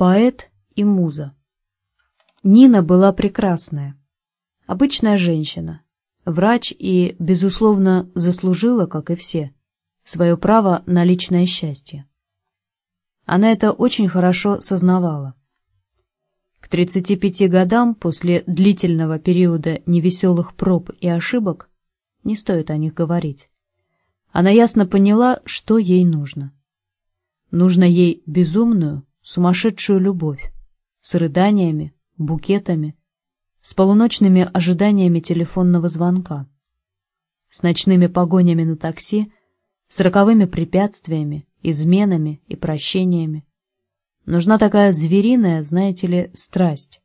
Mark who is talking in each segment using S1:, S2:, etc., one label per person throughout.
S1: поэт и муза. Нина была прекрасная, обычная женщина, врач и, безусловно, заслужила, как и все, свое право на личное счастье. Она это очень хорошо сознавала. К 35 годам, после длительного периода невеселых проб и ошибок, не стоит о них говорить, она ясно поняла, что ей нужно. Нужно ей безумную, сумасшедшую любовь, с рыданиями, букетами, с полуночными ожиданиями телефонного звонка, с ночными погонями на такси, с роковыми препятствиями, изменами и прощениями. Нужна такая звериная, знаете ли, страсть.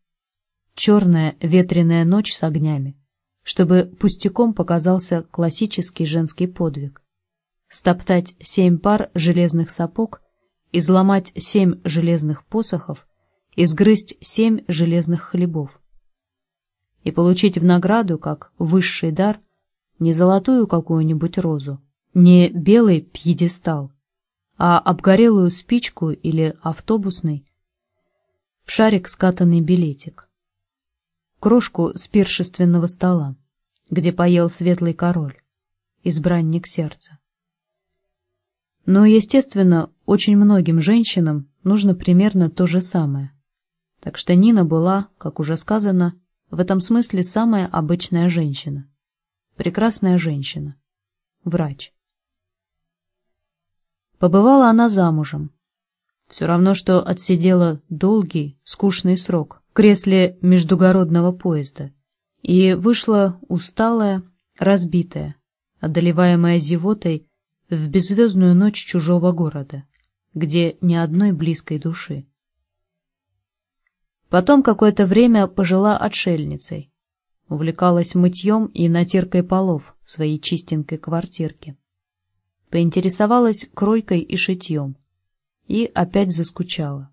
S1: Черная ветреная ночь с огнями, чтобы пустяком показался классический женский подвиг. Стоптать семь пар железных сапог, изломать семь железных посохов, изгрызть семь железных хлебов. И получить в награду, как высший дар, не золотую какую-нибудь розу, не белый пьедестал, а обгорелую спичку или автобусный, в шарик скатанный билетик, крошку с пиршественного стола, где поел светлый король, избранник сердца. Но, естественно, очень многим женщинам нужно примерно то же самое. Так что Нина была, как уже сказано, в этом смысле самая обычная женщина. Прекрасная женщина. Врач. Побывала она замужем. Все равно, что отсидела долгий, скучный срок в кресле междугородного поезда и вышла усталая, разбитая, одолеваемая зевотой в беззвездную ночь чужого города, где ни одной близкой души. Потом какое-то время пожила отшельницей, увлекалась мытьем и натиркой полов в своей чистенькой квартирке поинтересовалась кройкой и шитьем. И опять заскучала.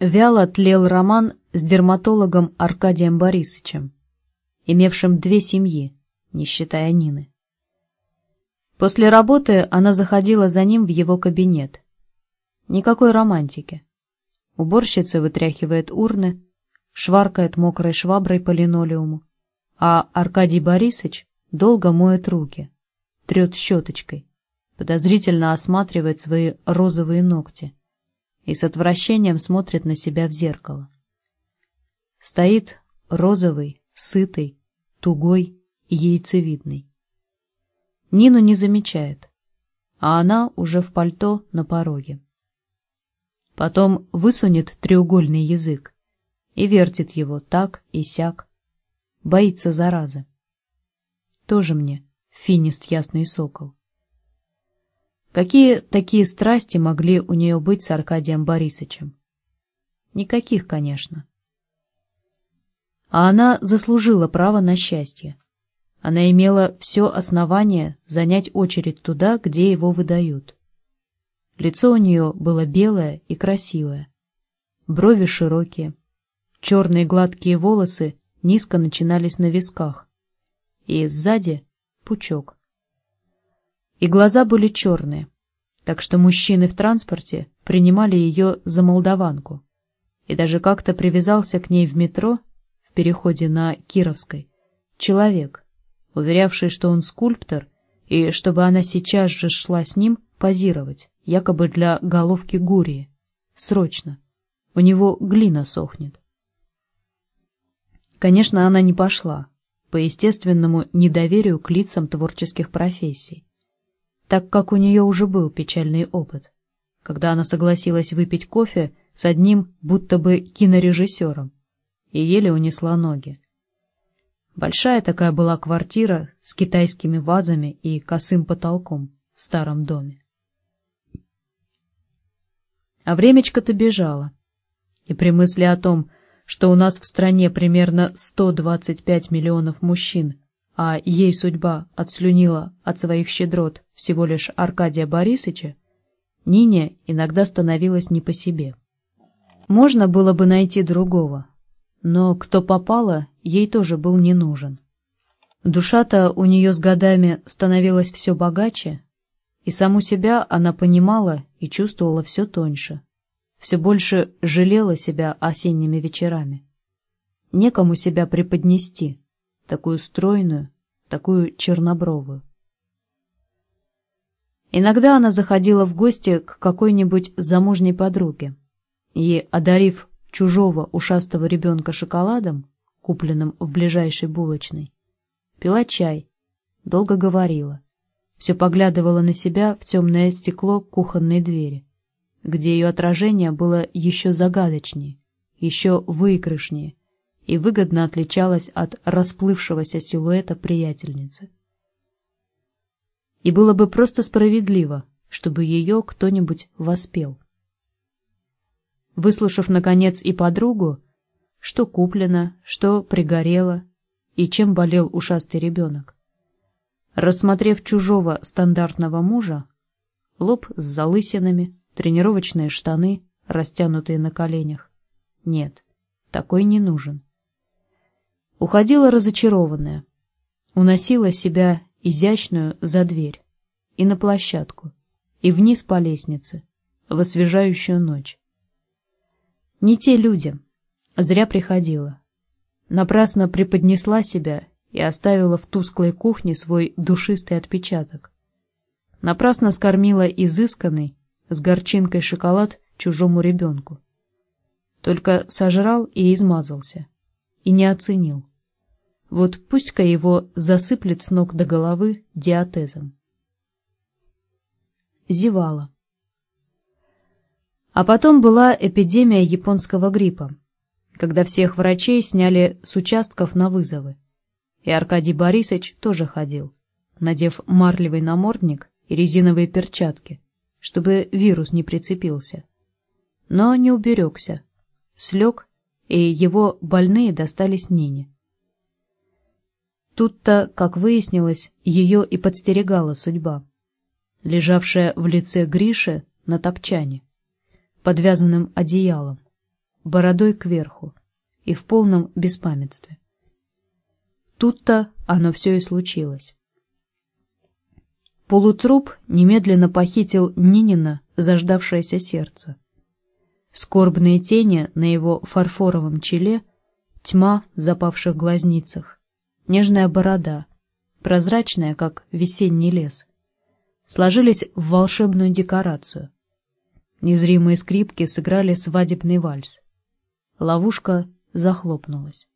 S1: Вяло тлел роман с дерматологом Аркадием Борисовичем, имевшим две семьи, не считая Нины. После работы она заходила за ним в его кабинет. Никакой романтики. Уборщица вытряхивает урны, шваркает мокрой шваброй по линолеуму, а Аркадий Борисович долго моет руки, трет щеточкой подозрительно осматривает свои розовые ногти и с отвращением смотрит на себя в зеркало. Стоит розовый, сытый, тугой яйцевидный. Нину не замечает, а она уже в пальто на пороге. Потом высунет треугольный язык и вертит его так и сяк. Боится заразы. Тоже мне финист ясный сокол. Какие такие страсти могли у нее быть с Аркадием Борисовичем? Никаких, конечно. А она заслужила право на счастье. Она имела все основание занять очередь туда, где его выдают. Лицо у нее было белое и красивое, брови широкие, черные гладкие волосы низко начинались на висках, и сзади пучок и глаза были черные, так что мужчины в транспорте принимали ее за молдаванку. И даже как-то привязался к ней в метро, в переходе на Кировской, человек, уверявший, что он скульптор, и чтобы она сейчас же шла с ним позировать, якобы для головки Гурии. Срочно. У него глина сохнет. Конечно, она не пошла, по естественному недоверию к лицам творческих профессий так как у нее уже был печальный опыт, когда она согласилась выпить кофе с одним будто бы кинорежиссером и еле унесла ноги. Большая такая была квартира с китайскими вазами и косым потолком в старом доме. А времечко-то бежало, и при мысли о том, что у нас в стране примерно 125 миллионов мужчин а ей судьба отслюнила от своих щедрот всего лишь Аркадия Борисовича, Нине иногда становилось не по себе. Можно было бы найти другого, но кто попало, ей тоже был не нужен. Душа-то у нее с годами становилась все богаче, и саму себя она понимала и чувствовала все тоньше, все больше жалела себя осенними вечерами. Некому себя преподнести, такую стройную, такую чернобровую. Иногда она заходила в гости к какой-нибудь замужней подруге и, одарив чужого ушастого ребенка шоколадом, купленным в ближайшей булочной, пила чай, долго говорила, все поглядывала на себя в темное стекло кухонной двери, где ее отражение было еще загадочнее, еще выигрышнее и выгодно отличалось от расплывшегося силуэта приятельницы. И было бы просто справедливо, чтобы ее кто-нибудь воспел. Выслушав, наконец, и подругу, что куплено, что пригорело и чем болел ушастый ребенок. Рассмотрев чужого стандартного мужа, лоб с залысинами, тренировочные штаны, растянутые на коленях. Нет, такой не нужен. Уходила разочарованная, уносила себя изящную за дверь и на площадку, и вниз по лестнице, в освежающую ночь. Не те люди, зря приходила. Напрасно преподнесла себя и оставила в тусклой кухне свой душистый отпечаток. Напрасно скормила изысканный, с горчинкой шоколад чужому ребенку. Только сожрал и измазался, и не оценил. Вот пусть-ка его засыплет с ног до головы диатезом. Зевала. А потом была эпидемия японского гриппа, когда всех врачей сняли с участков на вызовы. И Аркадий Борисович тоже ходил, надев марлевый намордник и резиновые перчатки, чтобы вирус не прицепился. Но не уберегся, слег, и его больные достались Нине. Тут-то, как выяснилось, ее и подстерегала судьба, лежавшая в лице Гриши на топчане, подвязанным одеялом, бородой кверху и в полном беспамятстве. Тут-то оно все и случилось. Полутруп немедленно похитил Нинина заждавшееся сердце. Скорбные тени на его фарфоровом челе, тьма в запавших глазницах, нежная борода, прозрачная, как весенний лес, сложились в волшебную декорацию. Незримые скрипки сыграли свадебный вальс. Ловушка захлопнулась.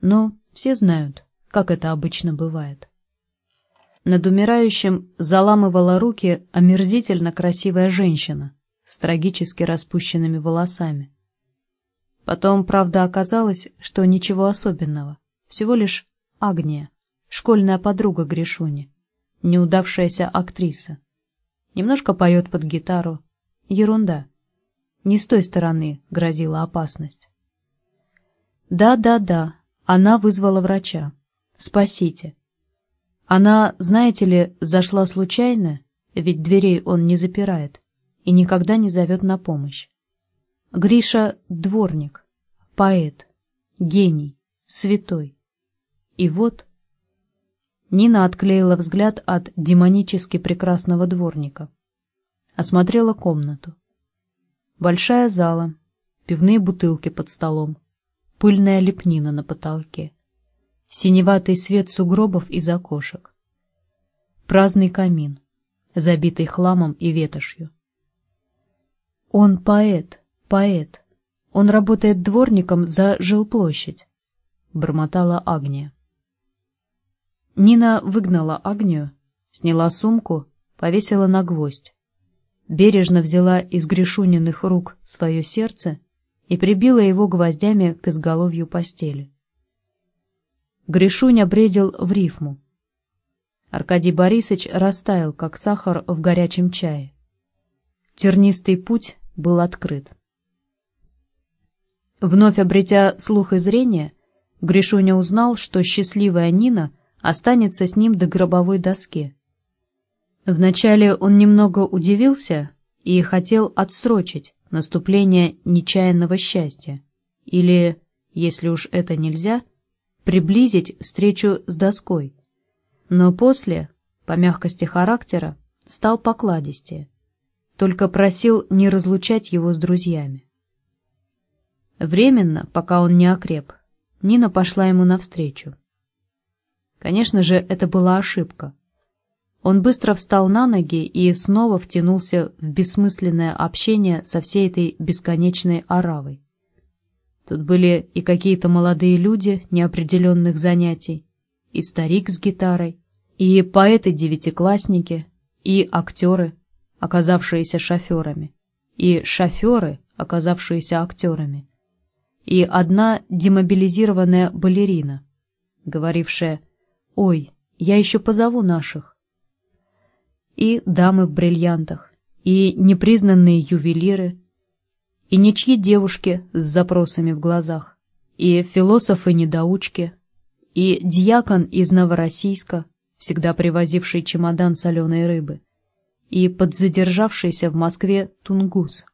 S1: Но все знают, как это обычно бывает. Над умирающим заламывала руки омерзительно красивая женщина с трагически распущенными волосами. Потом, правда, оказалось, что ничего особенного. Всего лишь Агния, школьная подруга Гришуни, неудавшаяся актриса. Немножко поет под гитару. Ерунда. Не с той стороны грозила опасность. Да-да-да, она вызвала врача. Спасите. Она, знаете ли, зашла случайно, ведь дверей он не запирает, и никогда не зовет на помощь. Гриша — дворник, поэт, гений, святой. И вот... Нина отклеила взгляд от демонически прекрасного дворника. Осмотрела комнату. Большая зала, пивные бутылки под столом, пыльная лепнина на потолке, синеватый свет сугробов из окошек, праздный камин, забитый хламом и ветошью. Он поэт, поэт. Он работает дворником за жилплощадь, бормотала Агния. Нина выгнала Агнию, сняла сумку, повесила на гвоздь. Бережно взяла из Гришуниных рук свое сердце и прибила его гвоздями к изголовью постели. Гришуня бредил в рифму. Аркадий Борисович растаял, как сахар в горячем чае. Тернистый путь был открыт. Вновь обретя слух и зрение, Гришуня узнал, что счастливая Нина — останется с ним до гробовой доски. Вначале он немного удивился и хотел отсрочить наступление нечаянного счастья, или, если уж это нельзя, приблизить встречу с доской. Но после, по мягкости характера, стал покладистее. только просил не разлучать его с друзьями. Временно, пока он не окреп, Нина пошла ему навстречу. Конечно же, это была ошибка. Он быстро встал на ноги и снова втянулся в бессмысленное общение со всей этой бесконечной оравой. Тут были и какие-то молодые люди неопределенных занятий, и старик с гитарой, и поэты-девятиклассники, и актеры, оказавшиеся шоферами, и шоферы, оказавшиеся актерами, и одна демобилизированная балерина, говорившая «Ой, я еще позову наших», и дамы в бриллиантах, и непризнанные ювелиры, и ничьи девушки с запросами в глазах, и философы-недоучки, и дьякон из Новороссийска, всегда привозивший чемодан соленой рыбы, и подзадержавшийся в Москве тунгус,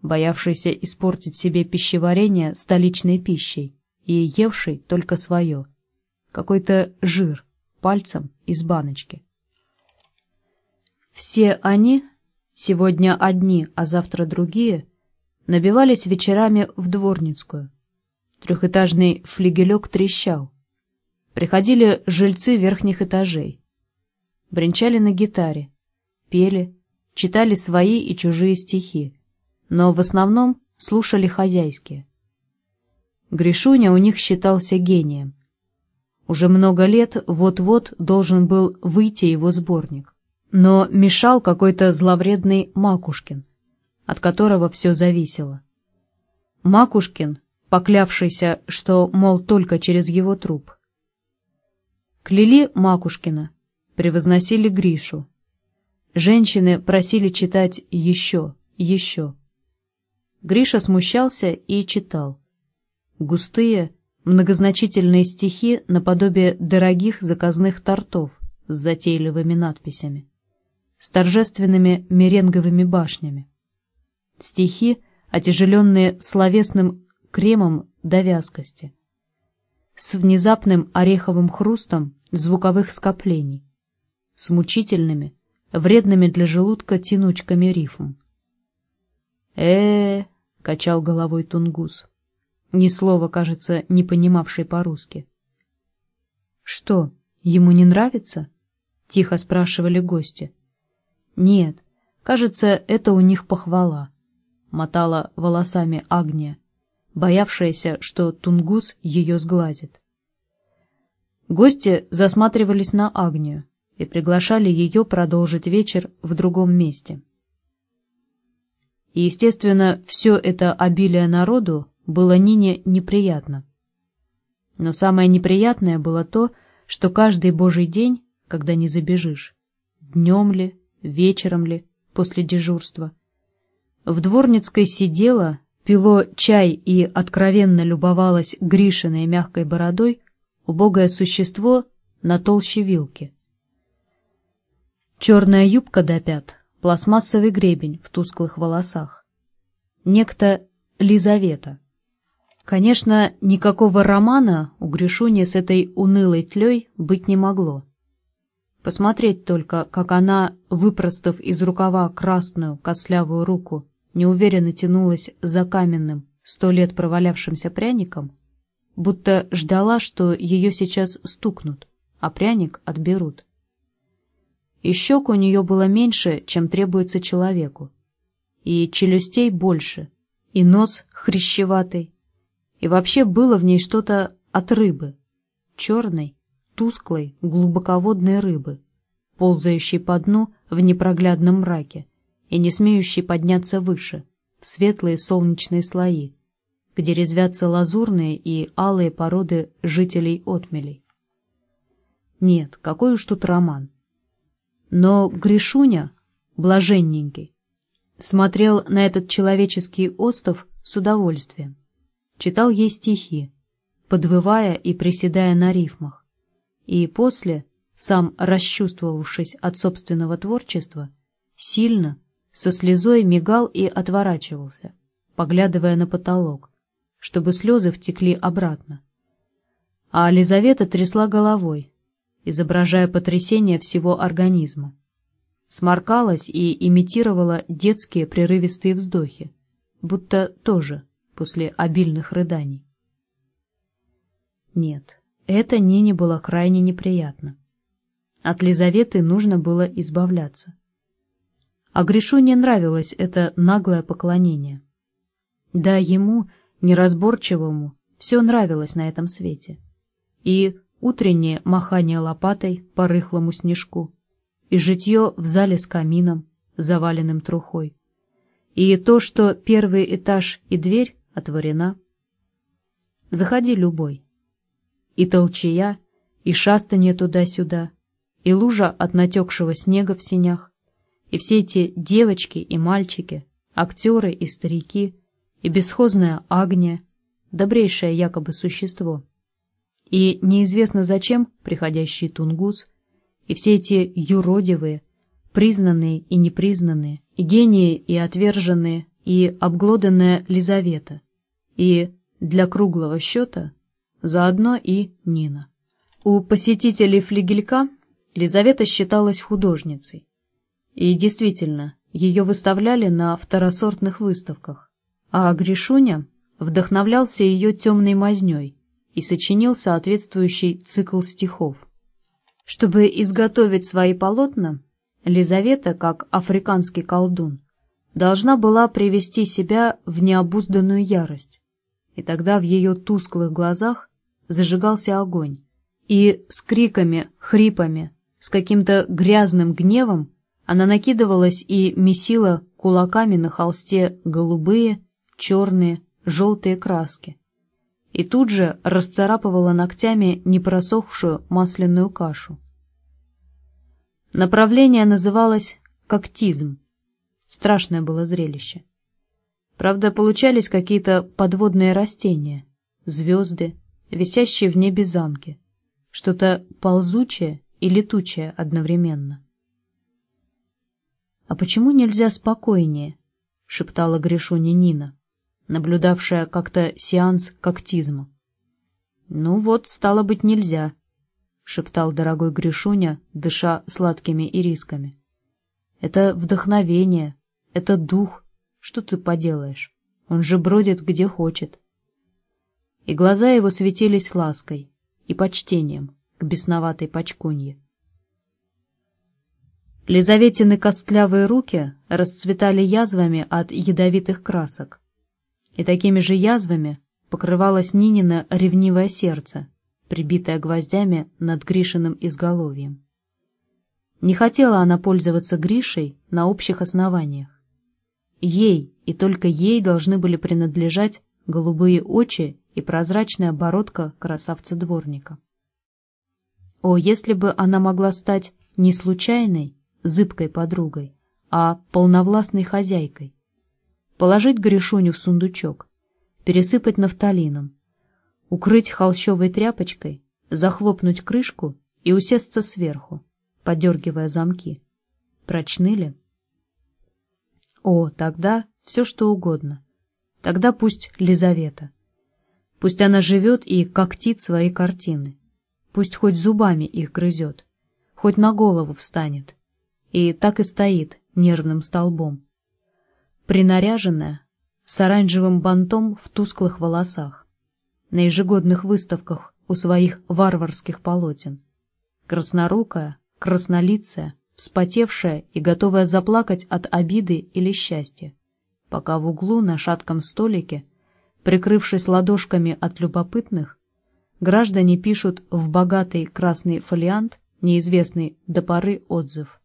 S1: боявшийся испортить себе пищеварение столичной пищей и евший только свое, какой-то жир пальцем из баночки. Все они, сегодня одни, а завтра другие, набивались вечерами в Дворницкую. Трехэтажный флигелек трещал. Приходили жильцы верхних этажей. Бренчали на гитаре, пели, читали свои и чужие стихи, но в основном слушали хозяйские. Гришуня у них считался гением. Уже много лет вот-вот должен был выйти его сборник. Но мешал какой-то зловредный Макушкин, от которого все зависело. Макушкин, поклявшийся, что, мол, только через его труп. Кляли Макушкина, превозносили Гришу. Женщины просили читать еще, еще. Гриша смущался и читал. Густые, многозначительные стихи наподобие дорогих заказных тортов с затейливыми надписями, с торжественными меренговыми башнями. Стихи, отяжеленные словесным кремом до вязкости, с внезапным ореховым хрустом звуковых скоплений, с мучительными, вредными для желудка тянучками рифм. э, качал головой Тунгус, ни слова, кажется, не понимавший по-русски. «Что, ему не нравится?» — тихо спрашивали гости. «Нет, кажется, это у них похвала мотала волосами Агния, боявшаяся, что Тунгус ее сглазит. Гости засматривались на Агнию и приглашали ее продолжить вечер в другом месте. И, естественно, все это обилие народу было Нине неприятно. Но самое неприятное было то, что каждый божий день, когда не забежишь, днем ли, вечером ли, после дежурства, в Дворницкой сидела, пило чай и откровенно любовалась Гришиной мягкой бородой убогое существо на толще вилки. Черная юбка до пят, пластмассовый гребень в тусклых волосах. Некто Лизавета. Конечно, никакого романа у Гришуни с этой унылой тлей быть не могло. Посмотреть только, как она, выпростав из рукава красную кослявую руку, неуверенно тянулась за каменным, сто лет провалявшимся пряником, будто ждала, что ее сейчас стукнут, а пряник отберут. И щек у нее было меньше, чем требуется человеку, и челюстей больше, и нос хрящеватый, и вообще было в ней что-то от рыбы, черной, тусклой, глубоководной рыбы, ползающей по дну в непроглядном мраке, и не смеющий подняться выше, в светлые солнечные слои, где резвятся лазурные и алые породы жителей отмелей. Нет, какой уж тут роман. Но Гришуня, блаженненький, смотрел на этот человеческий остов с удовольствием, читал ей стихи, подвывая и приседая на рифмах, и после, сам расчувствовавшись от собственного творчества, сильно, со слезой мигал и отворачивался, поглядывая на потолок, чтобы слезы втекли обратно. А Елизавета трясла головой, изображая потрясение всего организма. сморкалась и имитировала детские прерывистые вздохи, будто тоже после обильных рыданий. Нет, это Нине было крайне неприятно. От Лизаветы нужно было избавляться. А Гришу не нравилось это наглое поклонение. Да, ему, неразборчивому, все нравилось на этом свете. И утреннее махание лопатой по рыхлому снежку, и житье в зале с камином, заваленным трухой, и то, что первый этаж и дверь отворена. Заходи любой. И толчая, и шастанье туда-сюда, и лужа от натекшего снега в синях, и все эти девочки и мальчики, актеры и старики, и бесхозная Агния, добрейшее якобы существо, и неизвестно зачем приходящий тунгус, и все эти юродивые, признанные и непризнанные, и гении и отверженные, и обглоданная Лизавета, и для круглого счета заодно и Нина. У посетителей флигелька Лизавета считалась художницей. И действительно, ее выставляли на второсортных выставках, а Гришуня вдохновлялся ее темной мазней и сочинил соответствующий цикл стихов. Чтобы изготовить свои полотна, Лизавета, как африканский колдун, должна была привести себя в необузданную ярость, и тогда в ее тусклых глазах зажигался огонь, и с криками, хрипами, с каким-то грязным гневом она накидывалась и месила кулаками на холсте голубые, черные, желтые краски. И тут же расцарапывала ногтями непросохшую масляную кашу. Направление называлось «коктизм». Страшное было зрелище. Правда, получались какие-то подводные растения, звезды, висящие в небе замки, что-то ползучее и летучая одновременно. «А почему нельзя спокойнее?» — шептала Гришуня Нина, наблюдавшая как-то сеанс коктизма. «Ну вот, стало быть, нельзя», — шептал дорогой Гришуня, дыша сладкими ирисками. «Это вдохновение, это дух. Что ты поделаешь? Он же бродит где хочет». И глаза его светились лаской и почтением, к бесноватой почкунье. Лизаветины костлявые руки расцветали язвами от ядовитых красок. И такими же язвами покрывалось Нинина ревнивое сердце, прибитое гвоздями над Гришиным изголовьем. Не хотела она пользоваться Гришей на общих основаниях. Ей и только ей должны были принадлежать голубые очи и прозрачная бородка красавца-дворника. О, если бы она могла стать не случайной, зыбкой подругой, а полновластной хозяйкой. Положить Гришуню в сундучок, пересыпать нафталином, укрыть холщовой тряпочкой, захлопнуть крышку и усесться сверху, подергивая замки. Прочны ли? О, тогда все что угодно. Тогда пусть Лизавета. Пусть она живет и когтит свои картины. Пусть хоть зубами их грызет, хоть на голову встанет. И так и стоит нервным столбом. Принаряженная, с оранжевым бантом в тусклых волосах, на ежегодных выставках у своих варварских полотен. Краснорукая, краснолицая, вспотевшая и готовая заплакать от обиды или счастья, пока в углу на шатком столике, прикрывшись ладошками от любопытных, граждане пишут в богатый красный фолиант неизвестный до поры отзыв.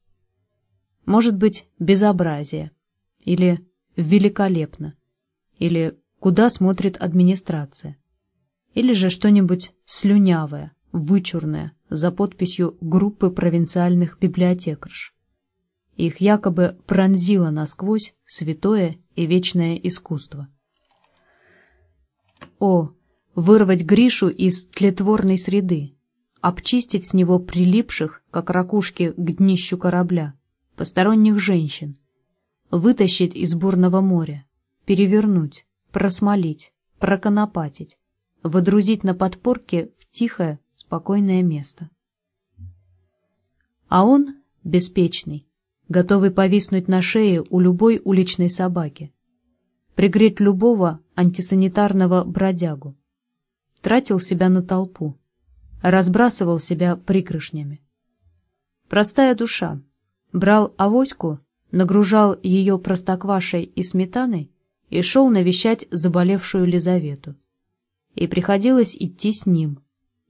S1: Может быть, безобразие, или великолепно, или куда смотрит администрация, или же что-нибудь слюнявое, вычурное, за подписью группы провинциальных библиотекарш. Их якобы пронзило насквозь святое и вечное искусство. О, вырвать Гришу из тлетворной среды, обчистить с него прилипших, как ракушки к днищу корабля, посторонних женщин, вытащить из бурного моря, перевернуть, просмолить, проконопатить, водрузить на подпорке в тихое, спокойное место. А он, беспечный, готовый повиснуть на шее у любой уличной собаки, пригреть любого антисанитарного бродягу. Тратил себя на толпу, разбрасывал себя пригрышнями. Простая душа. Брал авоську, нагружал ее простоквашей и сметаной и шел навещать заболевшую Лизавету. И приходилось идти с ним.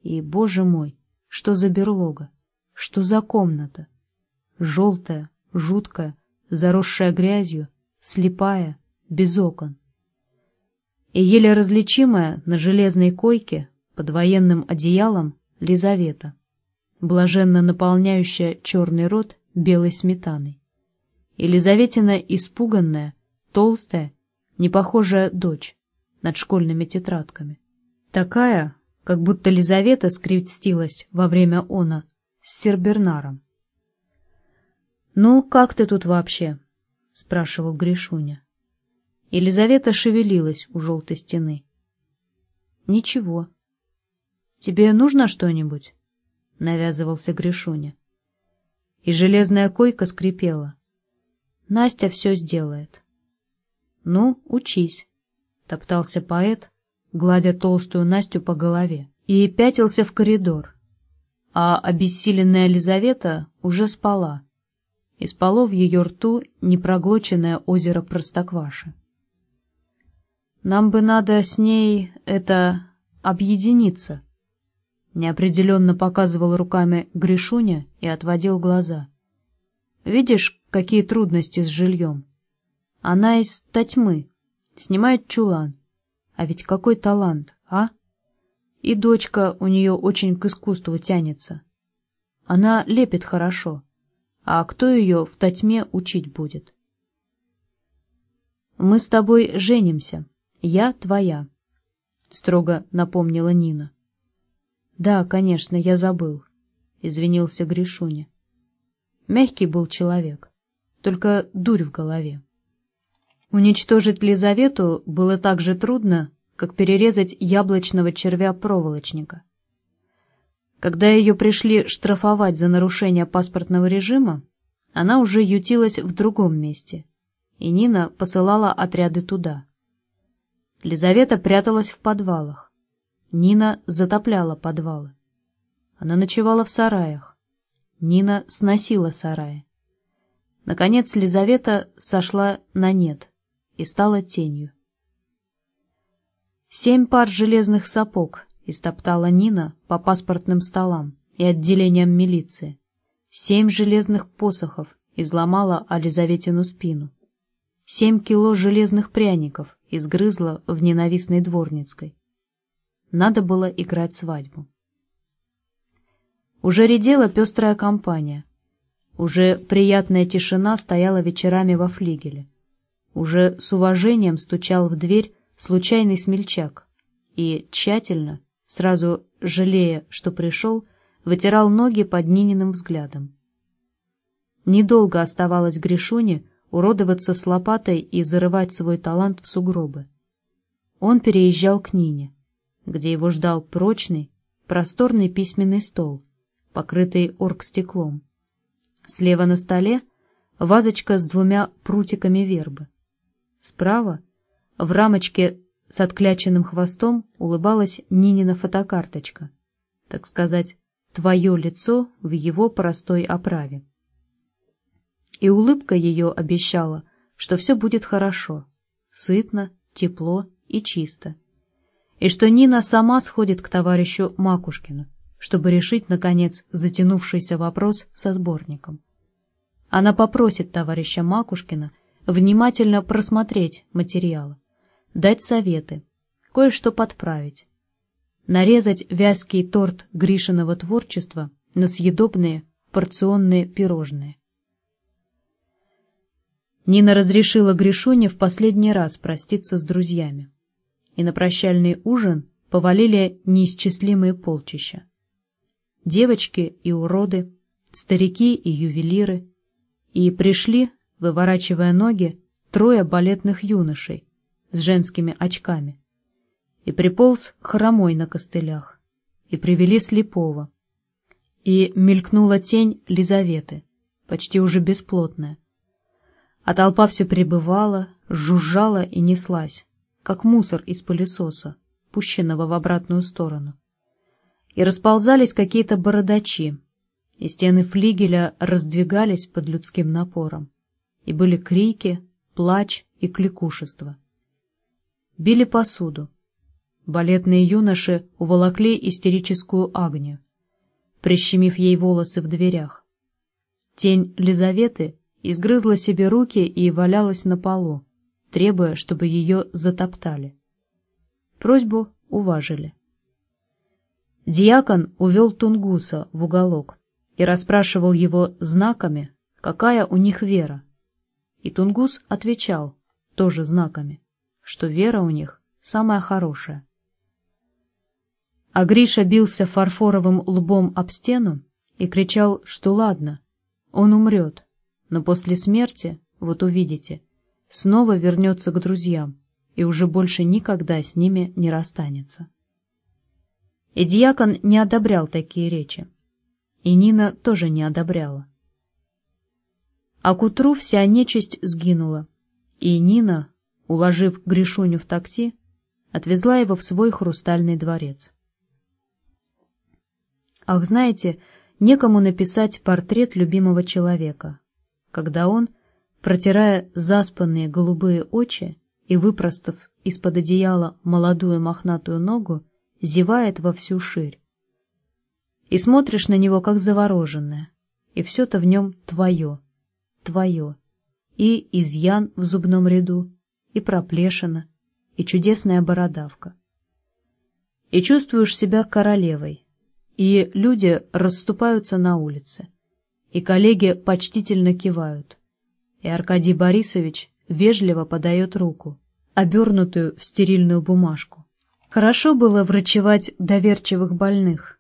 S1: И, боже мой, что за берлога, что за комната? Желтая, жуткая, заросшая грязью, слепая, без окон. И еле различимая на железной койке под военным одеялом Лизавета, блаженно наполняющая черный рот белой сметаной. Елизаветина испуганная, толстая, непохожая дочь над школьными тетрадками. Такая, как будто Лизавета скрестилась во время она с Сербернаром. «Ну, как ты тут вообще?» — спрашивал Гришуня. Елизавета шевелилась у желтой стены. «Ничего. Тебе нужно что-нибудь?» — навязывался Гришуня. И железная койка скрипела. «Настя все сделает». «Ну, учись», — топтался поэт, гладя толстую Настю по голове, и пятился в коридор. А обессиленная Елизавета уже спала, и спало в ее рту непроглоченное озеро Простокваши. «Нам бы надо с ней, это, объединиться», — неопределенно показывал руками Гришуня и отводил глаза. «Видишь, какие трудности с жильем? Она из Татьмы, снимает чулан. А ведь какой талант, а? И дочка у нее очень к искусству тянется. Она лепит хорошо. А кто ее в Татьме учить будет? «Мы с тобой женимся. Я твоя», — строго напомнила Нина. «Да, конечно, я забыл», — извинился Гришуня. Мягкий был человек, только дурь в голове. Уничтожить Лизавету было так же трудно, как перерезать яблочного червя-проволочника. Когда ее пришли штрафовать за нарушение паспортного режима, она уже ютилась в другом месте, и Нина посылала отряды туда. Лизавета пряталась в подвалах. Нина затопляла подвалы. Она ночевала в сараях. Нина сносила сараи. Наконец Лизавета сошла на нет и стала тенью. Семь пар железных сапог истоптала Нина по паспортным столам и отделениям милиции. Семь железных посохов изломала Ализаветину спину. Семь кило железных пряников изгрызла в ненавистной дворницкой. Надо было играть свадьбу. Уже редела пестрая компания. Уже приятная тишина стояла вечерами во флигеле. Уже с уважением стучал в дверь случайный смельчак и тщательно, сразу жалея, что пришел, вытирал ноги под Нининым взглядом. Недолго оставалось Гришуне уродоваться с лопатой и зарывать свой талант в сугробы. Он переезжал к Нине, где его ждал прочный, просторный письменный стол, покрытый оргстеклом. Слева на столе вазочка с двумя прутиками вербы. Справа в рамочке с откляченным хвостом улыбалась Нинина фотокарточка. Так сказать, твое лицо в его простой оправе. И улыбка ее обещала, что все будет хорошо, сытно, тепло и чисто. И что Нина сама сходит к товарищу Макушкину, чтобы решить, наконец, затянувшийся вопрос со сборником. Она попросит товарища Макушкина внимательно просмотреть материалы, дать советы, кое-что подправить, нарезать вязкий торт Гришиного творчества на съедобные порционные пирожные. Нина разрешила Гришуне в последний раз проститься с друзьями, и на прощальный ужин повалили неисчислимые полчища. Девочки и уроды, старики и ювелиры, и пришли выворачивая ноги, трое балетных юношей с женскими очками. И приполз хромой на костылях, и привели слепого. И мелькнула тень Лизаветы, почти уже бесплотная. А толпа все пребывала, жужжала и неслась, как мусор из пылесоса, пущенного в обратную сторону. И расползались какие-то бородачи, и стены флигеля раздвигались под людским напором. И были крики, плач и кликушество. Били посуду. Балетные юноши уволокли истерическую Агнию, прищемив ей волосы в дверях. Тень Лизаветы изгрызла себе руки и валялась на полу, требуя, чтобы ее затоптали. Просьбу уважили. Диакон увел Тунгуса в уголок и расспрашивал его знаками, какая у них вера. И Тунгус отвечал, тоже знаками, что вера у них самая хорошая. А Гриша бился фарфоровым лбом об стену и кричал, что ладно, он умрет, но после смерти, вот увидите, снова вернется к друзьям и уже больше никогда с ними не расстанется. И дьякон не одобрял такие речи. И Нина тоже не одобряла. А к утру вся нечисть сгинула, и Нина, уложив Гришуню в такси, отвезла его в свой хрустальный дворец. Ах, знаете, некому написать портрет любимого человека, когда он, протирая заспанные голубые очи и выпростав из-под одеяла молодую мохнатую ногу, зевает во всю ширь. И смотришь на него, как завороженное, и все-то в нем твое, твое, и изъян в зубном ряду, и проплешина, и чудесная бородавка. И чувствуешь себя королевой, и люди расступаются на улице, и коллеги почтительно кивают, и Аркадий Борисович вежливо подает руку, обернутую в стерильную бумажку. Хорошо было врачевать доверчивых больных,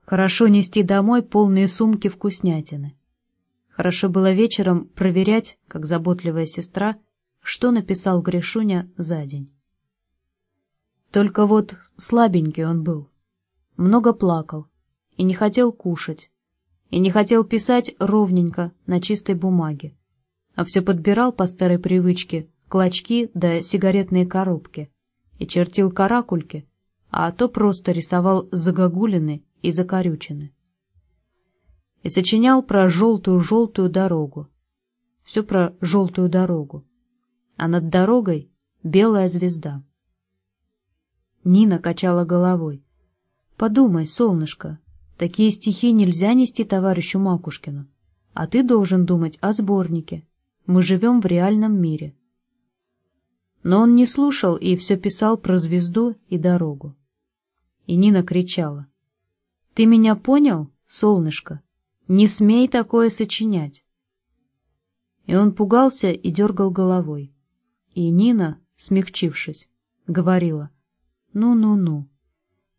S1: хорошо нести домой полные сумки вкуснятины. Хорошо было вечером проверять, как заботливая сестра, что написал Гришуня за день. Только вот слабенький он был, много плакал и не хотел кушать, и не хотел писать ровненько на чистой бумаге, а все подбирал по старой привычке клочки да сигаретные коробки и чертил каракульки, а то просто рисовал загогулины и закорючины. И сочинял про желтую-желтую дорогу. Все про желтую дорогу. А над дорогой белая звезда. Нина качала головой. Подумай, солнышко, такие стихи нельзя нести товарищу Макушкину. А ты должен думать о сборнике. Мы живем в реальном мире. Но он не слушал и все писал про звезду и дорогу. И Нина кричала. «Ты меня понял, солнышко? Не смей такое сочинять!» И он пугался и дергал головой. И Нина, смягчившись, говорила «Ну-ну-ну»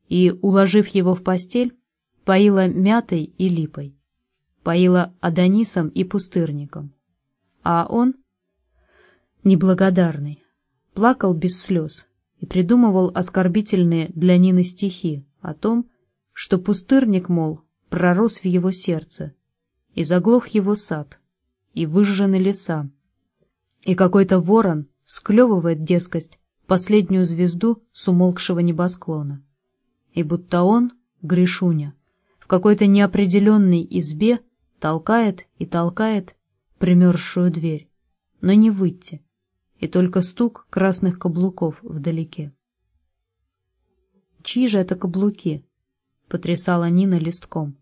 S1: и, уложив его в постель, поила мятой и липой, поила адонисом и пустырником. А он, неблагодарный, плакал без слез и придумывал оскорбительные для Нины стихи о том, что пустырник, мол, пророс в его сердце, и заглох его сад, и выжжены леса, и какой-то ворон склевывает, дескать, последнюю звезду с умолкшего небосклона и будто он, Гришуня, в какой-то неопределенной избе толкает и толкает примерзшую дверь, но не выйти, и только стук красных каблуков вдалеке. «Чьи же это каблуки?» — потрясала Нина листком.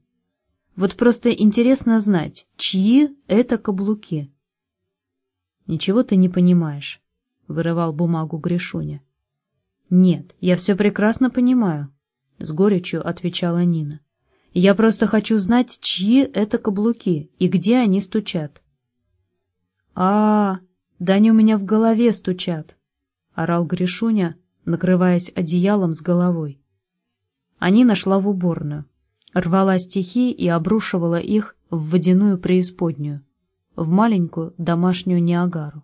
S1: «Вот просто интересно знать, чьи это каблуки?» «Ничего ты не понимаешь», — вырывал бумагу Гришуня. «Нет, я все прекрасно понимаю», — с горечью отвечала Нина. «Я просто хочу знать, чьи это каблуки и где они стучат». А, да они у меня в голове стучат!» — орал Гришуня, накрываясь одеялом с головой. Они нашла в уборную, рвала стихи и обрушивала их в водяную преисподнюю, в маленькую домашнюю Ниагару.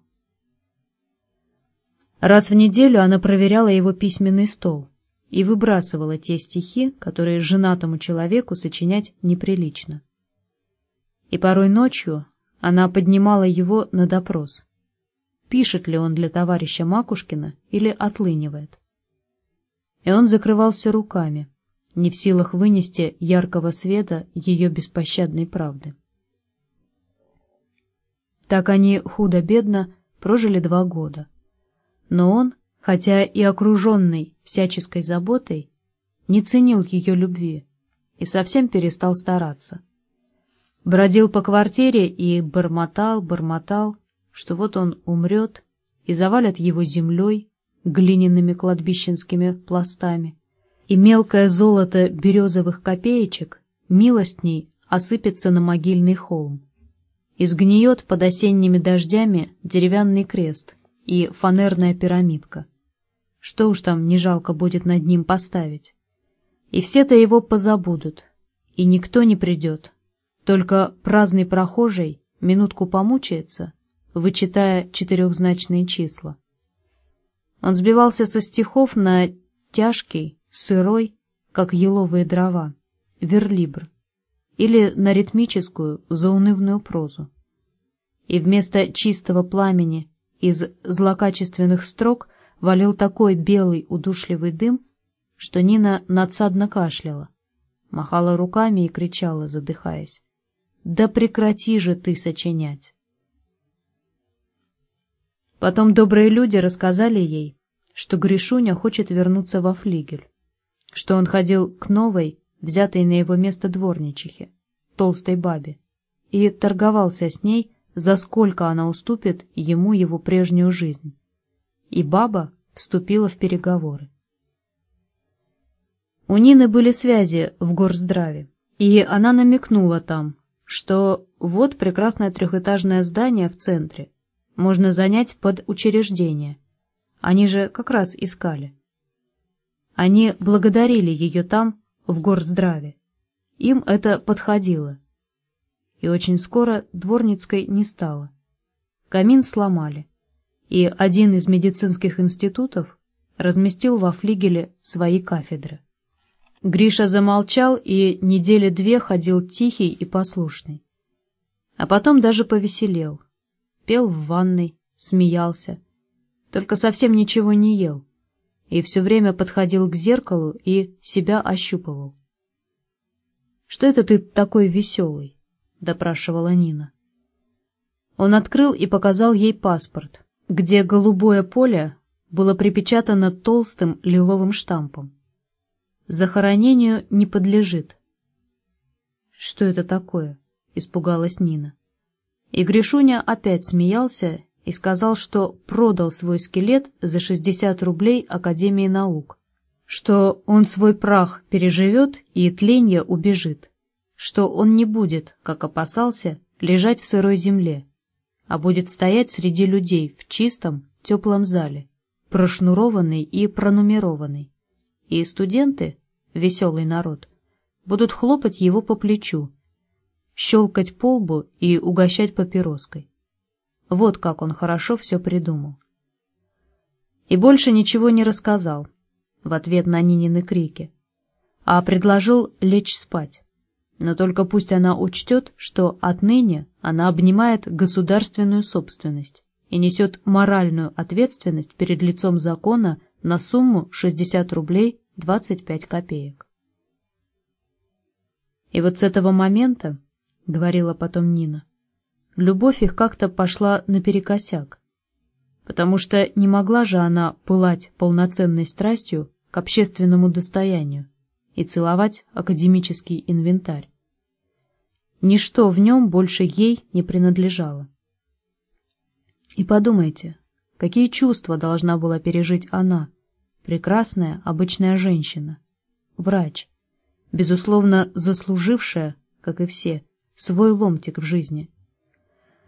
S1: Раз в неделю она проверяла его письменный стол — и выбрасывала те стихи, которые женатому человеку сочинять неприлично. И порой ночью она поднимала его на допрос. Пишет ли он для товарища Макушкина или отлынивает. И он закрывался руками, не в силах вынести яркого света ее беспощадной правды. Так они худо-бедно прожили два года. Но он, хотя и окруженный всяческой заботой, не ценил ее любви и совсем перестал стараться. Бродил по квартире и бормотал, бормотал, что вот он умрет и завалят его землей, глиняными кладбищенскими пластами, и мелкое золото березовых копеечек милостней осыпется на могильный холм. И сгниет под осенними дождями деревянный крест и фанерная пирамидка. Что уж там не жалко будет над ним поставить. И все-то его позабудут, и никто не придет. Только праздный прохожий минутку помучается, вычитая четырехзначные числа. Он сбивался со стихов на тяжкий, сырой, как еловые дрова, верлибр, или на ритмическую, заунывную прозу. И вместо чистого пламени из злокачественных строк валил такой белый удушливый дым, что Нина надсадно кашляла, махала руками и кричала, задыхаясь. «Да прекрати же ты сочинять!» Потом добрые люди рассказали ей, что Гришуня хочет вернуться во флигель, что он ходил к новой, взятой на его место дворничихе, толстой бабе, и торговался с ней, за сколько она уступит ему его прежнюю жизнь. И баба вступила в переговоры. У Нины были связи в горздраве, и она намекнула там, что вот прекрасное трехэтажное здание в центре, можно занять под учреждение. Они же как раз искали. Они благодарили ее там, в горздраве. Им это подходило. И очень скоро Дворницкой не стало. Камин сломали, и один из медицинских институтов разместил во флигеле свои кафедры. Гриша замолчал и недели две ходил тихий и послушный. А потом даже повеселел. Пел в ванной, смеялся. Только совсем ничего не ел. И все время подходил к зеркалу и себя ощупывал. «Что это ты такой веселый?» — допрашивала Нина. Он открыл и показал ей паспорт, где голубое поле было припечатано толстым лиловым штампом. Захоронению не подлежит. «Что это такое?» — испугалась Нина. И Гришуня опять смеялся и сказал, что продал свой скелет за 60 рублей Академии наук, что он свой прах переживет и тленье убежит, что он не будет, как опасался, лежать в сырой земле, а будет стоять среди людей в чистом, теплом зале, прошнурованный и пронумерованный и студенты, веселый народ, будут хлопать его по плечу, щелкать по лбу и угощать папироской. Вот как он хорошо все придумал. И больше ничего не рассказал в ответ на Нинины крики, а предложил лечь спать. Но только пусть она учтет, что отныне она обнимает государственную собственность и несет моральную ответственность перед лицом закона на сумму 60 рублей 25 копеек. И вот с этого момента, — говорила потом Нина, — любовь их как-то пошла наперекосяк, потому что не могла же она пылать полноценной страстью к общественному достоянию и целовать академический инвентарь. Ничто в нем больше ей не принадлежало. И подумайте, какие чувства должна была пережить она, прекрасная обычная женщина, врач, безусловно заслужившая, как и все, свой ломтик в жизни.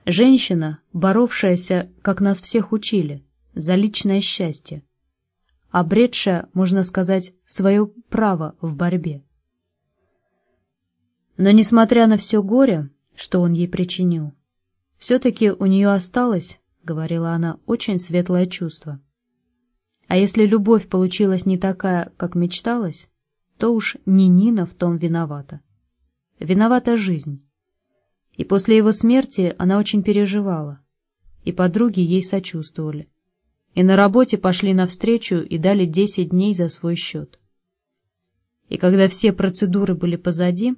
S1: Женщина, боровшаяся, как нас всех учили, за личное счастье, обретшая, можно сказать, свое право в борьбе. Но, несмотря на все горе, что он ей причинил, все-таки у нее осталось, говорила она, очень светлое чувство. А если любовь получилась не такая, как мечталось, то уж не Нина в том виновата. Виновата жизнь. И после его смерти она очень переживала, и подруги ей сочувствовали, и на работе пошли навстречу и дали 10 дней за свой счет. И когда все процедуры были позади,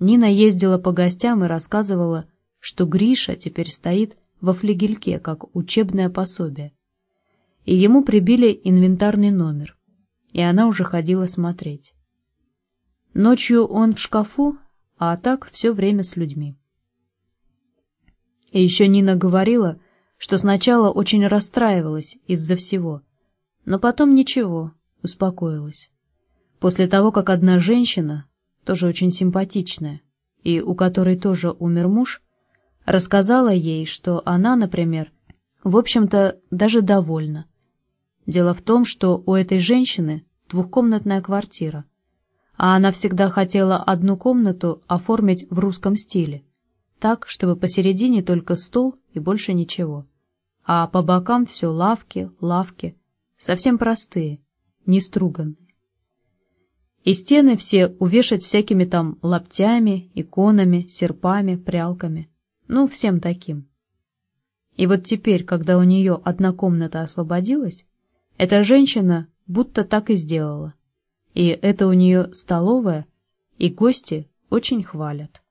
S1: Нина ездила по гостям и рассказывала, что Гриша теперь стоит во флигельке, как учебное пособие. И ему прибили инвентарный номер, и она уже ходила смотреть. Ночью он в шкафу, а так все время с людьми. И еще Нина говорила, что сначала очень расстраивалась из-за всего, но потом ничего, успокоилась. После того, как одна женщина, тоже очень симпатичная, и у которой тоже умер муж, рассказала ей, что она, например, в общем-то, даже довольна. Дело в том, что у этой женщины двухкомнатная квартира, а она всегда хотела одну комнату оформить в русском стиле, так, чтобы посередине только стол и больше ничего, а по бокам все лавки, лавки, совсем простые, не струганные. И стены все увешать всякими там лаптями, иконами, серпами, прялками. Ну, всем таким. И вот теперь, когда у нее одна комната освободилась, эта женщина будто так и сделала. И это у нее столовая, и гости очень хвалят.